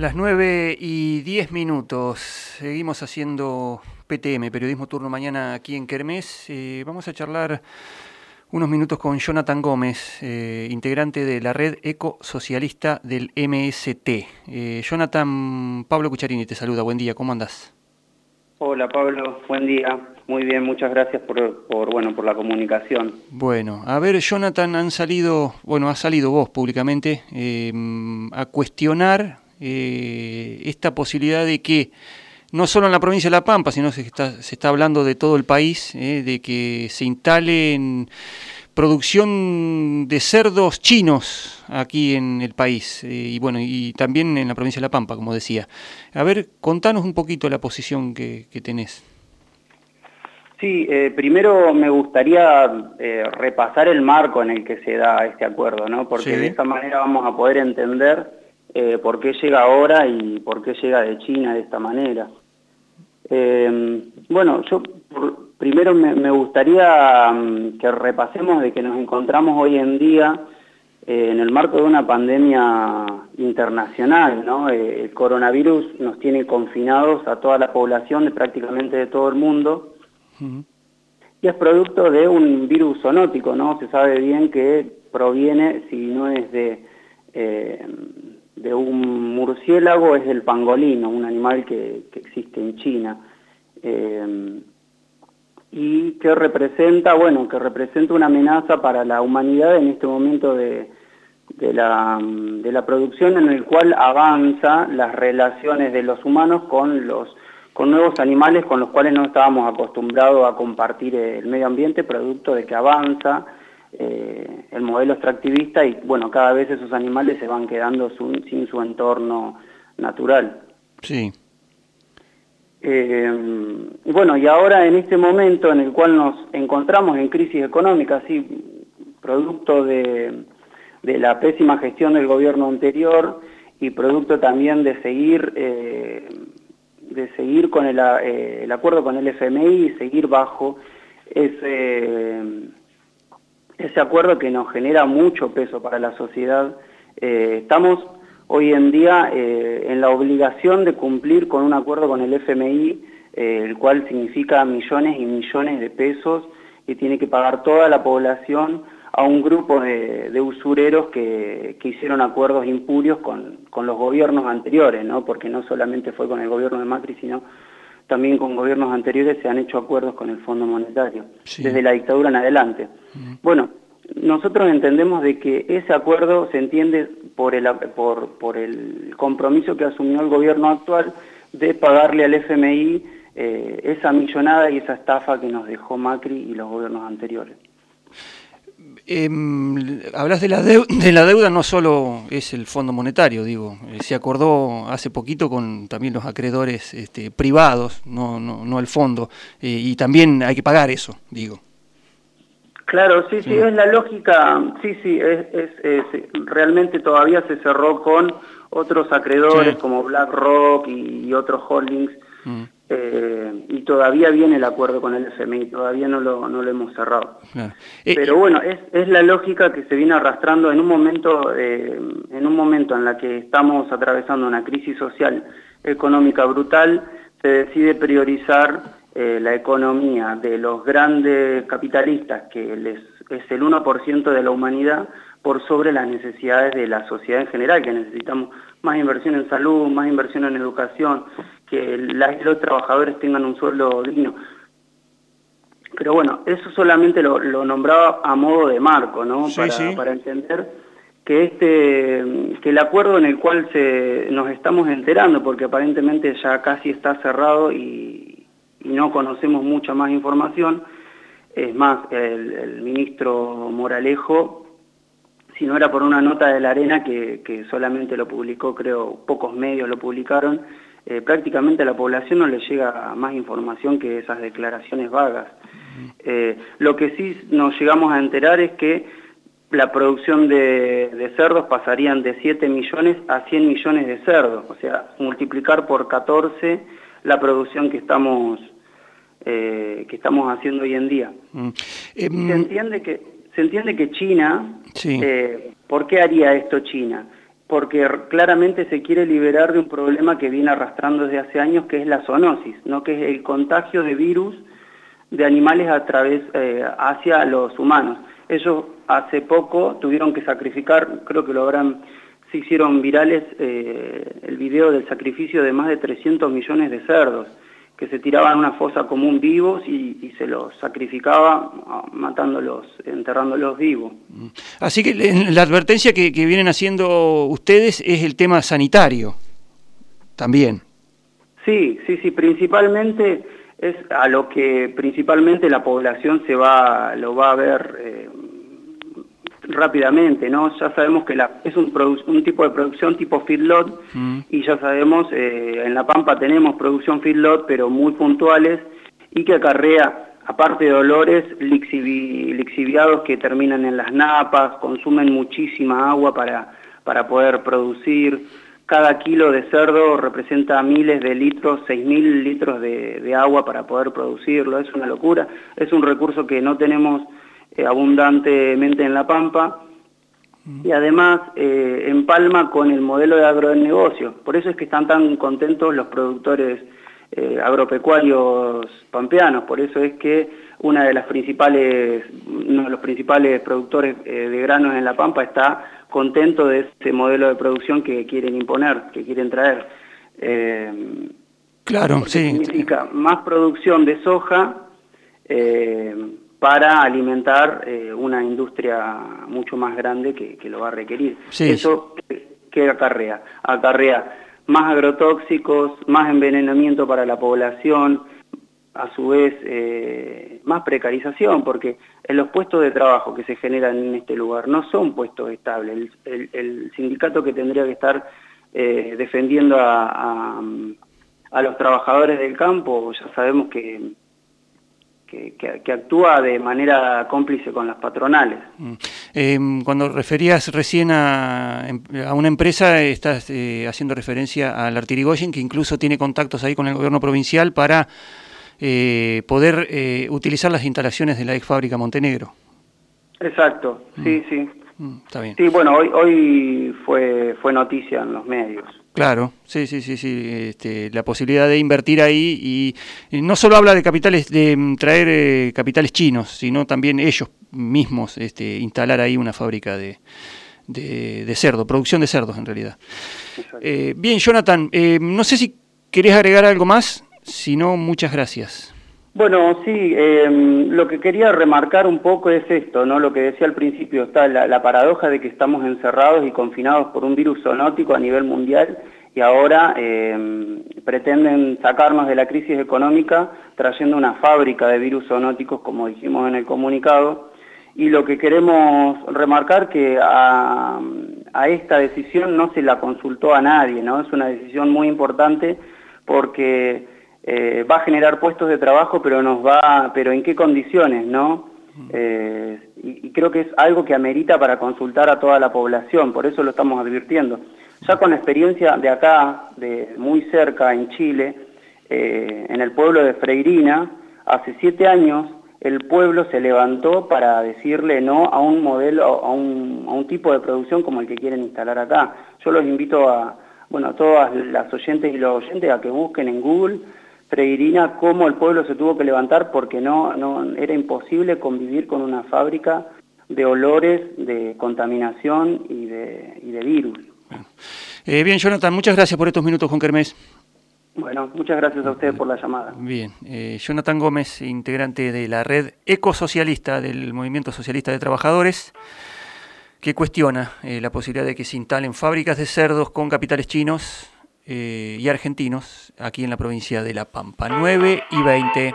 Las 9 y 10 minutos. Seguimos haciendo PTM, Periodismo Turno Mañana aquí en Kermés. Eh, vamos a charlar unos minutos con Jonathan Gómez, eh, integrante de la red ecosocialista del MST. Eh, Jonathan, Pablo Cucharini te saluda. Buen día, ¿cómo andas? Hola Pablo, buen día. Muy bien, muchas gracias por, bueno, por la comunicación. Bueno, a ver, Jonathan, han salido, bueno, ha salido vos públicamente a cuestionar eh, esta posibilidad de que no solo en la provincia de La Pampa, sino se está, se está hablando de todo el país, eh, de que se instale en producción de cerdos chinos aquí en el país eh, y bueno y también en la provincia de La Pampa, como decía. A ver, contanos un poquito la posición que, tenés. Sí, primero me gustaría repasar el marco en el que se da este acuerdo, ¿no? porque de esta manera vamos a poder entender eh, por qué llega ahora y por qué llega de China de esta manera. Eh, bueno, yo primero me, gustaría mm, que repasemos de que nos encontramos hoy en día eh, en el marco de una pandemia internacional, ¿no? el coronavirus nos tiene confinados a toda la población de prácticamente de todo el mundo y es producto de un virus zoonótico, ¿no? Se sabe bien que proviene, si no es de de un murciélago es el pangolino, un animal que, existe en China. Eh, y que representa, bueno, que representa una amenaza para la humanidad en este momento de, la, de la producción en el cual avanza las relaciones de los humanos con los con nuevos animales con los cuales no estábamos acostumbrados a compartir el medio ambiente, producto de que avanza eh, el modelo extractivista y bueno, cada vez esos animales se van quedando sin su entorno natural. Sí. Eh, y bueno, y ahora en este momento en el cual nos encontramos en crisis económica, sí, producto de, la pésima gestión del gobierno anterior y producto también de seguir eh, de seguir con el, el, acuerdo con el FMI y seguir bajo ese ese acuerdo que nos genera mucho peso para la sociedad. Eh, estamos hoy en día eh, en la obligación de cumplir con un acuerdo con el FMI, eh, el cual significa millones y millones de pesos y tiene que pagar toda la población a un grupo de, usureros que, hicieron acuerdos impurios con, los gobiernos anteriores, ¿no? porque no solamente fue con el gobierno de Macri, sino también con gobiernos anteriores se han hecho acuerdos con el Fondo Monetario, desde la dictadura en adelante. Bueno, nosotros entendemos de que ese acuerdo se entiende por el, por, por el compromiso que asumió el gobierno actual de pagarle al FMI eh, esa millonada y esa estafa que nos dejó Macri y los gobiernos anteriores. Eh, hablas de la, de la deuda, no solo es el Fondo Monetario, digo, eh, se acordó hace poquito con también los acreedores este, privados, no, no, no el fondo, eh, y también hay que pagar eso, digo. Claro, sí, sí, es la lógica, sí, sí, es, es, realmente todavía se cerró con otros acreedores como BlackRock y, otros holdings, mm. Eh, y todavía viene el acuerdo con el FMI, todavía no lo, no lo hemos cerrado. Eh, Pero bueno, es, es, la lógica que se viene arrastrando en un momento eh, en un momento en la que estamos atravesando una crisis social económica brutal, se decide priorizar la economía de los grandes capitalistas, que les, es el 1% de la humanidad, por sobre las necesidades de la sociedad en general, que necesitamos más inversión en salud, más inversión en educación, que los trabajadores tengan un sueldo digno. Pero bueno, eso solamente lo, nombraba a modo de marco, ¿no? para, entender que este que el acuerdo en el cual se, nos estamos enterando, porque aparentemente ya casi está cerrado y, no conocemos mucha más información, es más, el ministro Moralejo si no era por una nota de la arena que, solamente lo publicó, creo, pocos medios lo publicaron, eh, prácticamente a la población no le llega más información que esas declaraciones vagas. Eh, lo que sí nos llegamos a enterar es que la producción de, cerdos pasarían de 7 millones a 100 millones de cerdos, o sea, multiplicar por 14 la producción que estamos, eh, que estamos haciendo hoy en día. Mm. Se entiende que se entiende que China, eh, ¿por qué haría esto China? porque claramente se quiere liberar de un problema que viene arrastrando desde hace años, que es la zoonosis, ¿no? que es el contagio de virus de animales a través, eh, hacia los humanos. Ellos hace poco tuvieron que sacrificar, creo que lo habrán, se hicieron virales eh, el video del sacrificio de más de 300 millones de cerdos que se tiraban a una fosa común vivos y, se los sacrificaba ah, matándolos, enterrándolos vivos. Mm. Así que la advertencia que, vienen haciendo ustedes es el tema sanitario, también. Sí, sí, sí, principalmente es a lo que principalmente la población se va, lo va a ver eh, rápidamente, ¿no? Ya sabemos que la, es un, un tipo de producción tipo feedlot mm. y ya sabemos, eh, en La Pampa tenemos producción feedlot, pero muy puntuales y que acarrea, aparte de olores, lixiviados que terminan en las napas, consumen muchísima agua para, para poder producir. Cada kilo de cerdo representa miles de litros, 6.000 litros de, de agua para poder producirlo. Es una locura. Es un recurso que no tenemos eh, abundantemente en La Pampa y además eh, en Palma con el modelo de agronegocio. Por eso es que están tan contentos los productores eh, agropecuarios pampeanos, por eso es que una de las principales, uno de los principales productores de granos en La Pampa está contento de ese modelo de producción que quieren imponer, que quieren traer. claro, sí. Significa más producción de soja, para alimentar eh, una industria mucho más grande que, lo va a requerir. Eso, ¿qué acarrea? Acarrea más agrotóxicos, más envenenamiento para la población, a su vez eh, más precarización, porque en los puestos de trabajo que se generan en este lugar no son puestos estables. El, sindicato que tendría que estar eh, defendiendo a los trabajadores del campo, ya sabemos que que, actúa de manera cómplice con las patronales. Mm. Em, cuando referías recién a, em, una empresa, estás eh, haciendo referencia al Artirigoyen, que incluso tiene contactos ahí con el gobierno provincial para eh, poder eh, utilizar las instalaciones de la ex fábrica Montenegro. Exacto, sí, mm. sí. Mm, está bien. Sí, bueno, hoy, hoy fue, fue noticia en los medios. Claro, sí, sí, sí, sí. Este, la posibilidad de invertir ahí y, no solo habla de capitales, de mm, traer eh, capitales chinos, sino también ellos mismos este, instalar ahí una fábrica de, de, cerdo, producción de cerdos en realidad. Eh, bien, Jonathan, eh, no sé si querés agregar algo más, si no, muchas gracias. Bueno, sí, em, lo que quería remarcar un poco es esto, ¿no? Lo que decía al principio, está la, paradoja de que estamos encerrados y confinados por un virus zoonótico a nivel mundial y ahora em, pretenden sacarnos de la crisis económica trayendo una fábrica de virus zoonóticos, como dijimos en el comunicado, y lo que queremos remarcar que a, a esta decisión no se la consultó a nadie, ¿no? Es una decisión muy importante porque eh, va a generar puestos de trabajo, pero nos va, pero en qué condiciones, ¿no? Eh, y, creo que es algo que amerita para consultar a toda la población, por eso lo estamos advirtiendo. Ya con la experiencia de acá, de muy cerca en Chile, eh, en el pueblo de Freirina, hace siete años el pueblo se levantó para decirle no a un modelo, a un, a un tipo de producción como el que quieren instalar acá. Yo los invito a, bueno, a todas las oyentes y los oyentes a que busquen en Google Freirina cómo el pueblo se tuvo que levantar porque no, no era imposible convivir con una fábrica de olores, de contaminación y de, y de virus. Eh, bien, Jonathan, muchas gracias por estos minutos con Kermés. Bueno, muchas gracias a ustedes por la llamada. Bien, eh, Jonathan Gómez, integrante de la red ecosocialista del Movimiento Socialista de Trabajadores, que cuestiona eh, la posibilidad de que se instalen fábricas de cerdos con capitales chinos eh, y argentinos aquí en la provincia de La Pampa. 9 y 20.